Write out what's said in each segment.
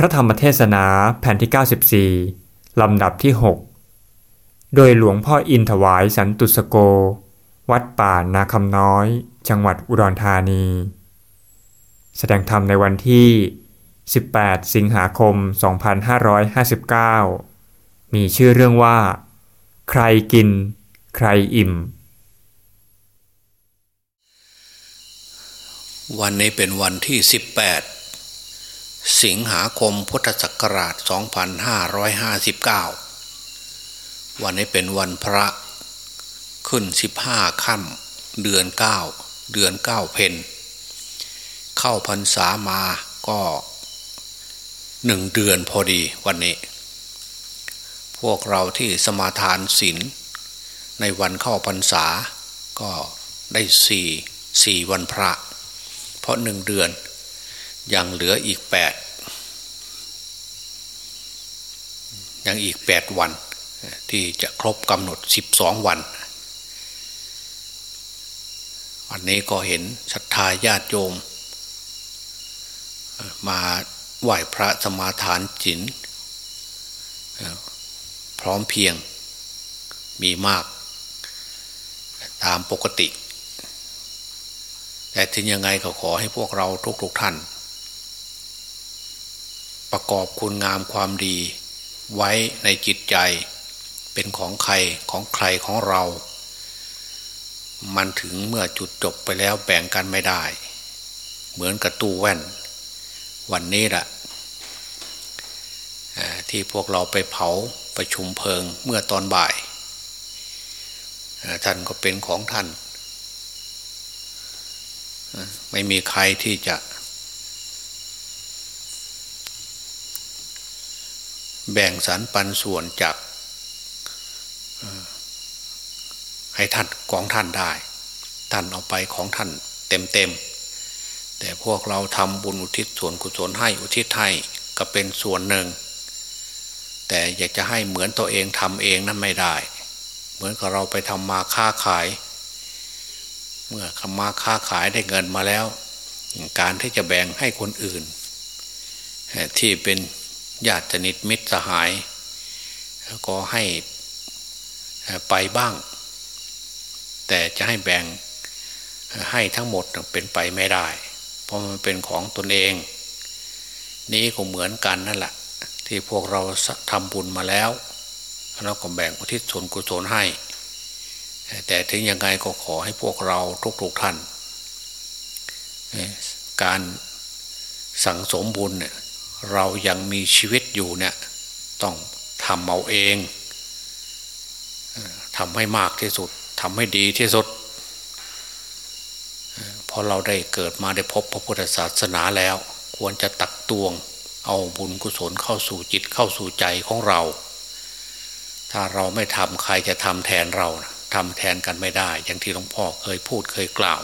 พระธรรมเทศนาแผ่นที่ 94 ลำดับที่ 6 โดยหลวงพ่ออินถวายสันตุสโก วัดป่านาคำน้อย จังหวัดอุดรธานี แสดงธรรมในวันที่ 18 สิงหาคม 2559 มีชื่อเรื่องว่า ใครกิน ใครอิ่ม วันนี้เป็นวันที่ 18 สิงหาคมพุทธศักราช 2559 วันนี้เป็นวันพระขึ้น 15ค่ำเดือน 9 เดือน 9 เพนเข้าพรรษามาก็หนึ่งเดือนพอดีวันนี้ พวกเราที่สมาทานศีลในวันเข้าพรรษาก็ได้สี่สี่วันพระ เพราะหนึ่งเดือน ยังเหลืออีกแปดยังอีกแปดวัน ที่จะครบกำหนดสิบสองวันวันนี้ก็เห็นศรัทธาญาติโยม มาไหว้พระสมาทานจินพร้อมเพียงมีมาก ตามปกติ แต่ถึงยังไงก็ขอให้พวกเราทุกๆทท่าน ประกอบคุณงามความดี ไว้ในจิตใจ เป็นของใครของใครของเรา มันถึงเมื่อจุดจบไปแล้วแบ่งกันไม่ได้ เหมือนกับตู้แว่น วันนี้แหละที่พวกเราไปเผาประชุมเพลิงเมื่อตอนบ่าย ท่านก็เป็นของท่าน ไม่มีใครที่จะ แบ่งสรรปันส่วนจากให้ท่านของท่านได้ ท่านเอาไปของท่านเต็มเต็มแต่พวกเราทำบุญอุทิศส่วนกุศลให้อุทิศให้ก็เป็นส่วนหนึ่ง แต่อยากจะให้เหมือนตัวเองทำเองนั้นไม่ได้ เหมือนกับเราไปทำมาค้าขาย เมื่อคำมาค้าขายได้เงินมาแล้ว การที่จะแบ่งให้คนอื่น ที่เป็น ญาติสนิทมิตรสหาย ก็ให้ไปบ้าง แต่จะให้แบ่งให้ทั้งหมดเป็นไปไม่ได้ เพราะมันเป็นของตนเอง นี้ก็เหมือนกันนั่นแหละที่พวกเราทำบุญมาแล้วเราก็แบ่งอุทิศส่วนกุศลให้ แต่ถึงยังไงก็ขอให้พวกเราทุกๆท่าน การสั่งสมบุญเนี่ย เรายังมีชีวิตอยู่เนี่ยต้องทำเอาเองทำให้มากที่สุดทำให้ดีที่สุดพราะเราได้เกิดมาได้พบพระพุทธศาสนาแล้ว ควรจะตักตวง เอาบุญกุศลเข้าสู่จิตเข้าสู่ใจของเรา ถ้าเราไม่ทำใครจะทำแทนเราทำแทนกันไม่ได้ อย่างที่หลวงพ่อเคยพูดเคยกล่าว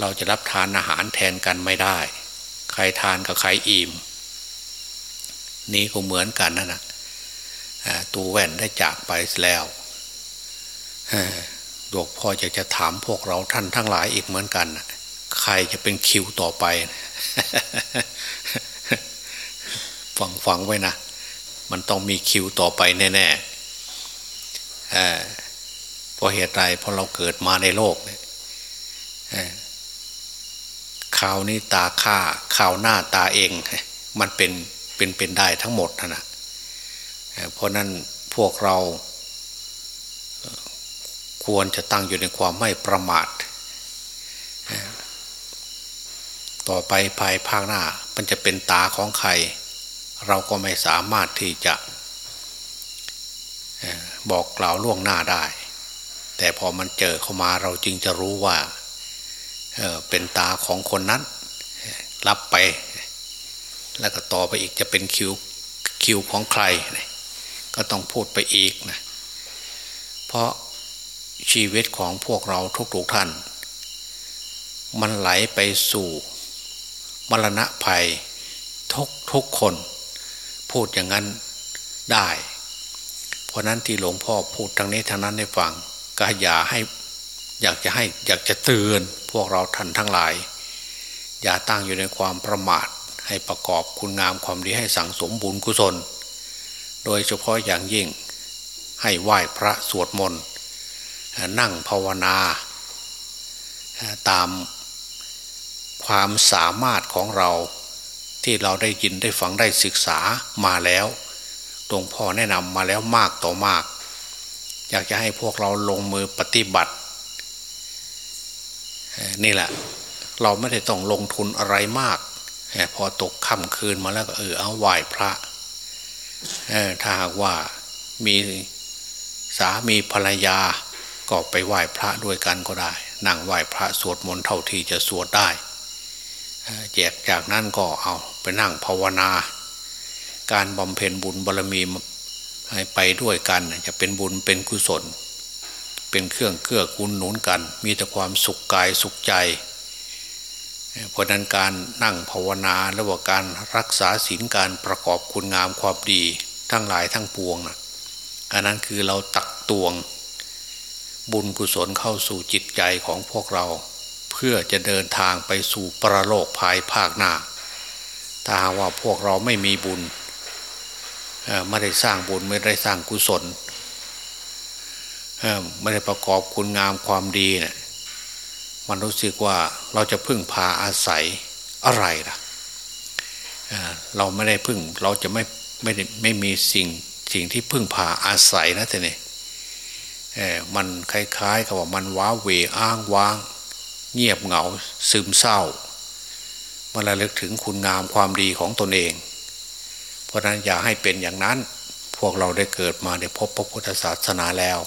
เราจะรับทานอาหารแทนกันไม่ได้ ใครทานกับใครอิ่ม นี้ก็เหมือนกันนั่นนะตูแว่นได้จากไปแล้วหลวงพ่อจะจะถามพวกเราท่านทั้งหลายอีกเหมือนกัน ใครจะเป็นคิวต่อไป ฟังฟังไว้นะ มันต้องมีคิวต่อไปแน่ๆเพราะเหตุไรเพราะเราเกิดมาในโลกเนี่ย ข่าวนี้ตาข้าข่าวหน้าตาเอง มันเป็นเป็นเป็นได้ทั้งหมดนะเพราะนั้นพวกเราควรจะตั้งอยู่ในความไม่ประมาท ต่อไปภายภาคหน้า มันจะเป็นตาของใคร เราก็ไม่สามารถที่จะบอกกล่าวล่วงหน้าได้ แต่พอมันเจอเข้ามาเราจึงจะรู้ว่า เเป็นตาของคนนั้น รับไป แล้วก็ต่อไปอีกจะเป็นคิวคิวของใคร ก็ต้องพูดไปอีกนะเพราะชีวิตของพวกเราทุกๆท่าน มันไหลไปสู่มรณะภัยทุกทุกคน พูดอย่างนั้นได้ เพราะนั้นที่หลวงพ่อพูดทางนี้ทางนั้นให้ฟังก็อย่าให้ อยากจะให้อยากจะเตือนพวกเราท่านทั้งหลาย อย่าตั้งอยู่ในความประมาทให้ประกอบคุณงามความดีให้สั่งสมบุญกุศล โดยเฉพาะอย่างยิ่งให้ไหว้พระสวดมนต์นั่งภาวนาตามความสามารถของเราที่เราได้ยินได้ฟังได้ศึกษามาแล้วหลวงพ่อแนะนำมาแล้วมากต่อมาก อยากจะให้พวกเราลงมือปฏิบัติ นี่แหละ เราไม่ได้ต้องลงทุนอะไรมาก พอตกค่ำคืนมาแล้วก็เออเอาไหว้พระถ้าหากว่ามีสามีภรรยาก็ไปไหว้พระด้วยกันก็ได้ นั่งไหว้พระสวดมนต์เท่าที่จะสวดได้แจกจากนั้นก็เอาไปนั่งภาวนา การบำเพ็ญบุญบารมีไปด้วยกันจะเป็นบุญเป็นกุศล เป็นเครื่องเกื้อกูลหนุนกัน มีแต่ความสุขกายสุขใจ เพราะนั้นการนั่งภาวนาและว่าการรักษาศีลการประกอบคุณงามความดีทั้งหลายทั้งปวงนะอันนั้นคือเราตักตวง บุญกุศลเข้าสู่จิตใจของพวกเรา เพื่อจะเดินทางไปสู่ประโลกภายภาคหน้า ถ้าว่าพวกเราไม่มีบุญไม่ได้สร้างบุญไม่ได้สร้างกุศล ไม่ได้ประกอบคุณงามความดีเนะี่ยมันรู้สึกว่าเราจะพึ่งพาอาศัยอะไรล่ะเราไม่ได้พึ่งเราจะไม่ไม่ไม่มีสิ่งสิ่งที่พึ่งพาอาศัยนะท่านนี่มันคล้ายๆกับว่ามันว้าเวอ้างว้าง เงียบเหงาซึมเศร้ามาระลึกถึงคุณงามความดีของตนเอง เพราะนั้นอย่าให้เป็นอย่างนั้น พวกเราได้เกิดมาได้พบพระพุทธศาสนาแล้ว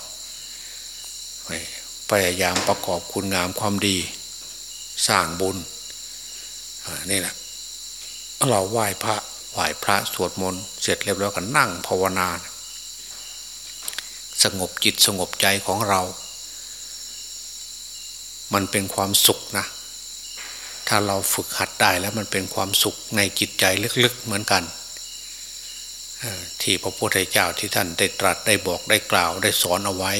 พยายามประกอบคุณงามความดี สร้างบุญนี่แหละเราไหว้พระไหว้พระสวดมนต์เสร็จเรียบร้อยก็นั่งภาวนา สงบจิตสงบใจของเรา มันเป็นความสุขนะ ถ้าเราฝึกหัดได้แล้วมันเป็นความสุขในจิตใจลึกๆเหมือนกันที่พระพุทธเจ้าที่ท่านได้ตรัสได้บอกได้กล่าวได้สอนเอาไว้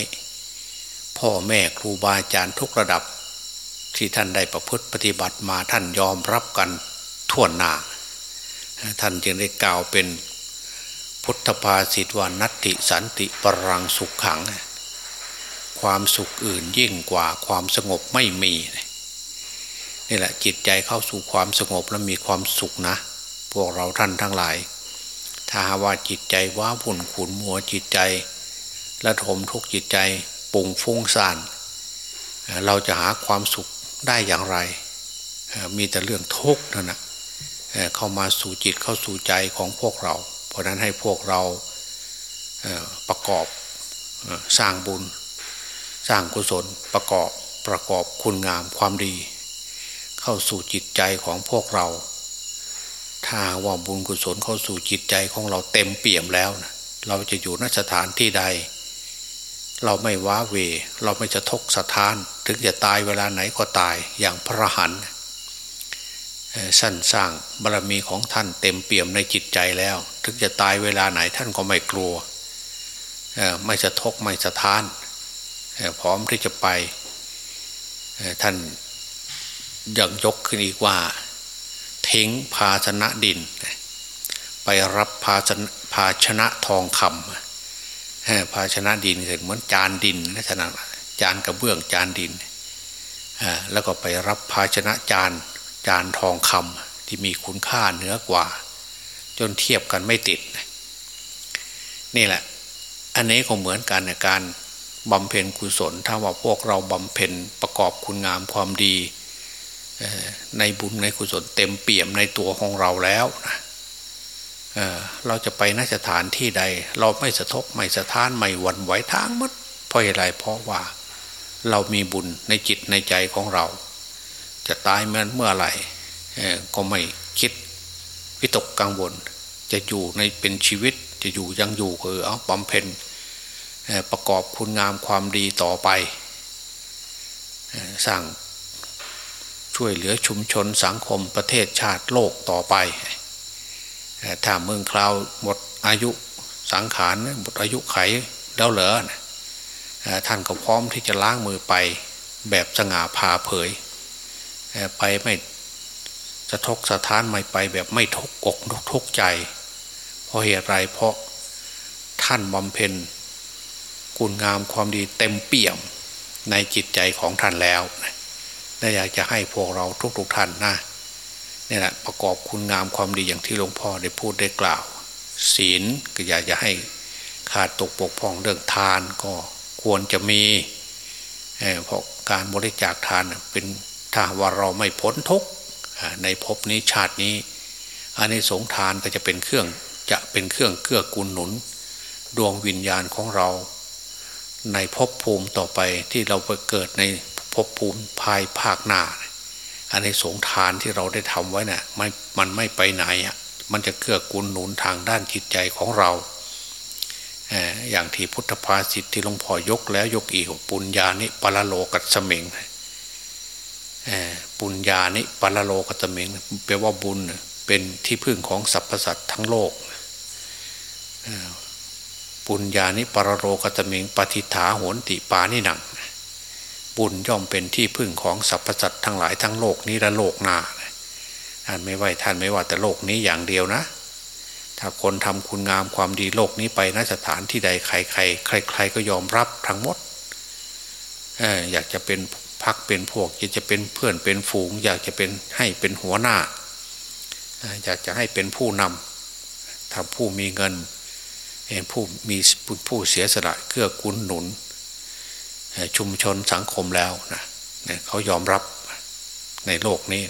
พ่อแม่ครูบาอาจารย์ทุกระดับ ที่ท่านได้ประพฤติปฏิบัติมาท่านยอมรับกันทั่วหน้า ท่านจึงได้กล่าวเป็นพุทธภาษิตว่านัตติสันติปรังสุขขัง ความสุขอื่นยิ่งกว่าความสงบไม่มีนี่แหละจิตใจเข้าสู่ความสงบแล้วมีความสุขนะ พวกเราท่านทั้งหลาย ถ้าว่าจิตใจว้าวุ่นขุนมัวจิตใจ และถมทุกจิตใจ ปุ่งฟุ้งซ่านเราจะหาความสุขได้อย่างไร มีแต่เรื่องทุกข์นั่นนะเข้ามาสู่จิตเข้าสู่ใจของพวกเรา เพราะนั้นให้พวกเราประกอบสร้างบุญ สร้างกุศลประกอบประกอบคุณงามความดี เข้าสู่จิตใจของพวกเรา ถ้าว่าบุญกุศลเข้าสู่จิตใจของเราเต็มเปี่ยมแล้วนะเราจะอยู่นสถานที่ใด เราไม่ว้าเว เราไม่จะทกสถาน ถึงจะตายเวลาไหนก็ตายอย่างพระหันสั้นสร้างบารรมีของท่านเต็มเปี่ยมในจิตใจแล้ว ถึงจะตายเวลาไหนท่านก็ไม่กลัว ไม่จะทกไม่สะท้าน พร้อมที่จะไปท่านยังยกขึ้นอีกว่าทิ้งภาชนะดิน ไปรับภาชนะภาชนะทองคำ ภาชนะดินเหมือนจานดินลักษณะจานกระเบื้องจานดินแล้วก็ไปรับภาชนะจานจานทองคำที่มีคุณค่าเหนือกว่า จนเทียบกันไม่ติด นี่แหละ อันนี้ก็เหมือนกันในการบำเพ็ญกุศล ถ้าว่าพวกเราบำเพ็ญประกอบคุณงามความดีในบุญในกุศลเต็มเปี่ยมในตัวของเราแล้วนะ เราจะไปนสถานที่ใด เราไม่สะทกไม่สะท้านไม่หวั่นไหวทางมัดเพราะอะไรเพราะว่า เรามีบุญในจิตในใจของเรา จะตายเมื่อเมื่อไหร่ก็ไม่คิดวิตกกังวล จะอยู่ในเป็นชีวิตจะอยู่ยังอยู่ก็เอาบำเพ็ญประกอบคุณงามความดีต่อไปสร้างช่วยเหลือชุมชนสังคมประเทศชาติโลกต่อไป ถ้าเมืองคราวหมดอายุสังขารหมดอายุไขแล้วเหรอท่านก็พร้อมที่จะล้างมือไปแบบสง่าผ่าเผย ไปไม่สะทกสะท้านไม่ไปแบบไม่ทุกอกทุกใจ เพราะเหตุไรเพราะท่านบำเพ็ญคุณงามความดีเต็มเปี่ยมในจิตใจของท่านแล้วน่าอยากจะให้พวกเราทุกๆท่านนะ นี่แหละประกอบคุณงามความดีอย่างที่หลวงพ่อได้พูดได้กล่าว ศีลก็อยากจะให้ขาดตกปกพ่องเรื่องทานก็ควรจะมีเพราะการบริจาคทานเป็นถ้าว่าเราไม่พ้นทุกในภพนี้ชาตินี้อันนี้สงทานก็จะเป็นเครื่องจะเป็นเครื่องเกื้อกูลหนุน ดวงวิญญาณของเรา ในภพภูมิต่อไปที่เราไปเกิดในภพภูมิภายภาคหน้า อันในสงทานที่เราได้ทำไว้นะ่ะมันมันไม่ไปไหนอะมันจะเกื้อกูลหนุนทางด้านจิตใจของเรา อย่างที่พุทธภาษิที่หลวงพ่อยกแล้วยกอีกปุญญานิปลโลกัสเมงปุญญานิปลโลกัสเมงแปลว่าบุญเป็นที่พึ่งของสรรพสัตว์ทั้งโลกปุญญานิปรโรกตเมงปฏิฐาโหนติปานิหนัง บุญย่อมเป็นที่พึ่งของสรรพสัตว์ทั้งหลายทั้งโลกนี้และโลกหน้าท่านไม่ไหวท่านไม่ว่าแต่โลกนี้อย่างเดียวนะ ถ้าคนทำคุณงามความดีโลกนี้ไปนสถานที่ใดใครใครใครใครก็ยอมรับทั้งหมดออยากจะเป็นพักเป็นพวก อยากจะเป็นเพื่อนเป็นฝูง อยากจะเป็นให้เป็นหัวหน้า อยากจะให้เป็นผู้นำถ้าผู้มีเงินผู้มีผู้เสียสละเกื้อกูลหนุน ชุมชนสังคมแล้วนะเขายอมรับในโลกนี้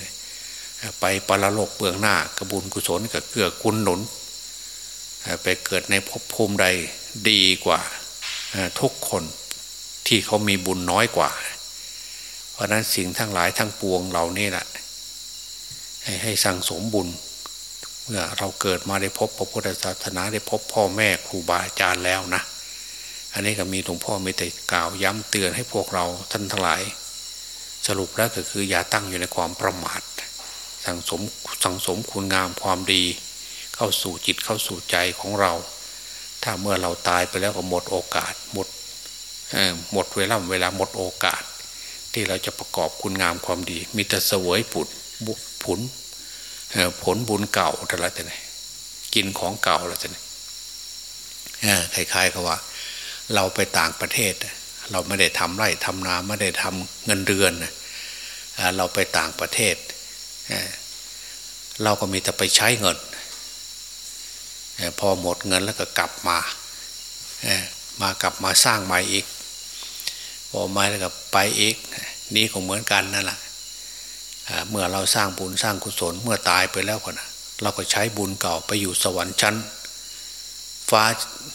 ไปปรโลกเบื้องหน้ากระบุญกุศลกับเกื้อกูลหนุน ไปเกิดในภพภูมิใดดีกว่าทุกคนที่เขามีบุญน้อยกว่า เพราะนั้นสิ่งทั้งหลายทั้งปวงเหล่านี้แหละให้สั่งสมบุญ เมื่อเราเกิดมาได้พบพระพุทธศาสนาได้พบพ่อแม่ครูบาอาจารย์แล้วนะ อันนี้ก็มีหลวงพ่อม่แต่กล่าวย้ำเตือนให้พวกเราท่านทั้งหลาย สรุปแล้วก็คืออย่าตั้งอยู่ในความประมาทสั่งสมสั่งสมคุณงามความดี เข้าสู่จิตเข้าสู่ใจของเรา ถ้าเมื่อเราตายไปแล้วก็หมดโอกาสหมดหมดเวลาเวลาหมดโอกาส ที่เราจะประกอบคุณงามความดี มีแต่เสวยผุดผุนผลบุญเก่าแต่ละแต่ไหนกินของเก่าแล้วแต่ไหนคล้ายๆเขาว่า เราไปต่างประเทศ เราไม่ได้ทำไร่ทำนาไม่ได้ทำเงินเดือน เราไปต่างประเทศ เราก็มีแต่ไปใช้เงิน พอหมดเงินแล้วก็กลับมา มากลับมาสร้างใหม่อีก พอมาแล้วก็ไปอีก นี่ก็เหมือนกันนั่นแหละเมื่อเราสร้างบุญสร้างกุศลเมื่อตายไปแล้วก็นะเราก็ใช้บุญเก่าไปอยู่สวรรค์ชั้น ฟ้า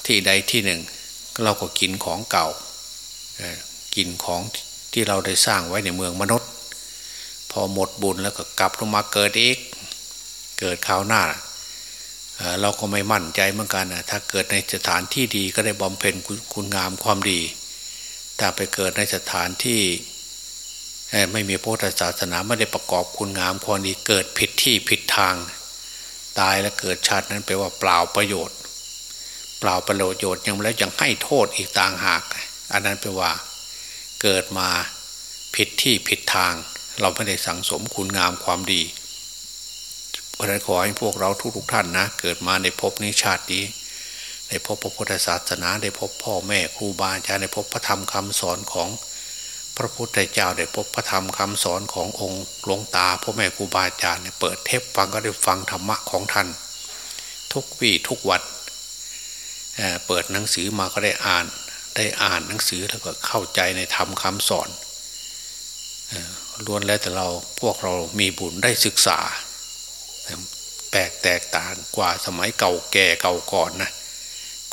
ที่ใดที่หนึ่ง เราก็กินของเก่ากินของที่เราได้สร้างไว้ในเมืองมนุษย์ พอหมดบุญแล้วก็กลับลงมาเกิดอีก เกิดคราวหน้าเราก็ไม่มั่นใจเหมือนกันนะถ้าเกิดในสถานที่ดีก็ได้บำเพ็ญคุณงามความดีแต่ไปเกิดในสถานที่ไม่มีพุทธศาสนาไม่ได้ประกอบคุณงามความดีเกิดผิดที่ผิดทาง ตายแล้วเกิดชาตินั้นแปลว่าเปล่าประโยชน์ เปล่าประโยชน์ยังแล้วยังให้โทษอีกต่างหาก อันนั้นแปลว่า เกิดมาผิดที่ผิดทาง เราไม่ได้สั่งสมคุณงามความดีเพราะนั้นขอให้พวกเราทุกๆท่านนะ เกิดมาในภพนี้ชาตินี้ในพบพระพุทธศาสนาได้พบพ่อแม่ครูบาอาจารย์ได้พบพระธรรมคำสอนของพระพุทธเจ้าได้พบพระธรรมคำสอนขององค์หลวงตาพ่อแม่ครูบาอาจารย์เปิดเทปฟังก็ได้ฟังธรรมะของท่าน ทุกวี่ทุกวัน เปิดหนังสือมาก็ได้อ่าน ได้อ่านหนังสือแล้วก็เข้าใจในธรรมคำสอนล้วนแล้วแต่เราพวกเรามีบุญได้ศึกษา แปลกแตกต่างกว่าสมัยเก่าแก่เก่าก่อนนะ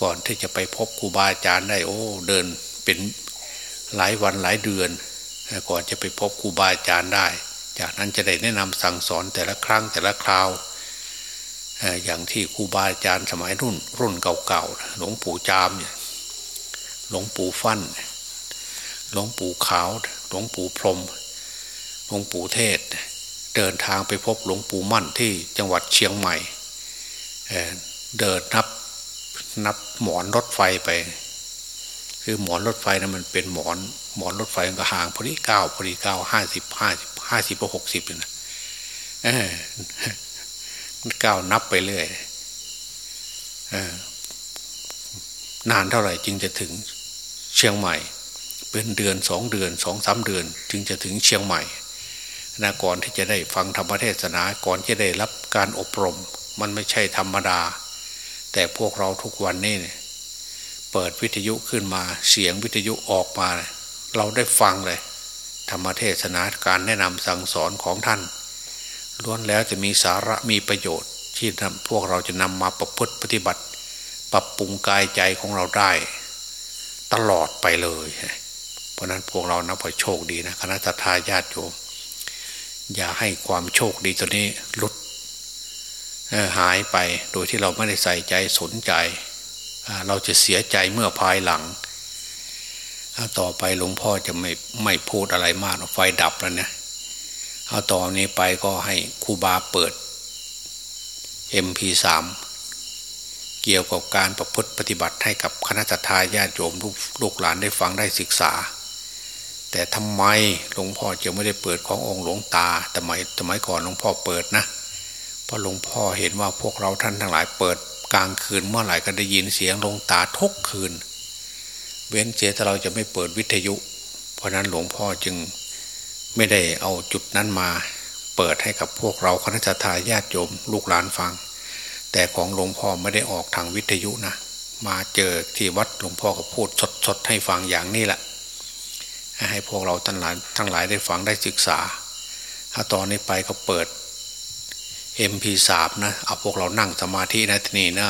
ก่อนที่จะไปพบครูบาอาจารย์ได้โอ้เดินเป็นหลายวันหลายเดือน ก่อนจะไปพบครูบาอาจารย์ได้ จากนั้นจะได้แนะนำสั่งสอนแต่ละครั้งแต่ละคราว อย่างที่ครูบาอาจารย์สมัยรุ่น รุ่นเก่าๆหลวงปู่จามเนี่ยหลวงปู่ฟัน่นหลวงปู่ขาวหลวงปู่พรมหลวงปู่เทศ เดินทางไปพบหลวงปู่มั่นที่จังหวัดเชียงใหม่เดินนับนับหมอนรถไฟไป คือหมอนรถไฟนะมันเป็นหมอน หมอนรถไฟก็ห่างพอดีเก้าพอดีเก้าห้าสิบห้าสิบห้าสิบหกสิบนะ ก้าวนับไปเรื่อยนานเท่าไหร่จึงจะถึงเชียงใหม่ เป็นเดือนสองเดือนสองสามเดือน จึงจะถึงเชียงใหม่นะก่อนที่จะได้ฟังธรรมเทศนาก่อนจะได้รับการอบรม มันไม่ใช่ธรรมดา แต่พวกเราทุกวันนี้เนี่ยเปิดวิทยุขึ้นมาเสียงวิทยุออกมา เราได้ฟังเลย ธรรมเทศนาการแนะนำสั่งสอนของท่าน ล้วนแล้วจะมีสาระมีประโยชน์ ที่พวกเราจะนำมาประพฤติปฏิบัติ ปรับปรุงกายใจของเราได้ ตลอดไปเลย เพราะนั้นพวกเรานับว่าโชคดีนะคณะทาญาติโยม อย่าให้ความโชคดีตัวนี้ลดหายไปโดยที่เราไม่ได้ใส่ใจสนใจ เราจะเสียใจเมื่อภายหลัง ต่อไปหลวงพ่อจะไม่ไม่พูดอะไรมากไฟดับแล้วนะ เอาต่อนนี้ไปก็ให้ครูบาเปิด MP3 เกี่ยวกับการประพฤติปฏิบัติให้กับคณะทาญาติโยมลูกหลานได้ฟังได้ศึกษา แต่ทำไมหลวงพ่อจะไม่ได้เปิดขององค์หลวงตาแต่ไมสมัยก่อนหลวงพ่อเปิดนะเพราะหลวงพ่อเห็นว่าพวกเราท่านทั้งหลายเปิดกลางคืนเมื่อไหร่ก็ได้ยินเสียงหลวงตาทุกคืน เว้นเจถ้าเราจะไม่เปิดวิทยุ เพราะนั้นหลวงพ่อจึง ไม่ได้เอาจุดนั้นมาเปิดให้กับพวกเราคณะทาญาติโยมลูกหลานฟัง แต่ของหลวงพ่อไม่ได้ออกทางวิทยุนะ มาเจอที่วัดหลวงพ่อก็พูดสดๆให้ฟังอย่างนี้แหละให้พวกเราทั้งหลายทั้งหลายได้ฟังได้ศึกษา ถ้าตอนนี้ไปก็เปิด MP3 นะเอาพวกเรานั่งสมาธินะที่นี่นะ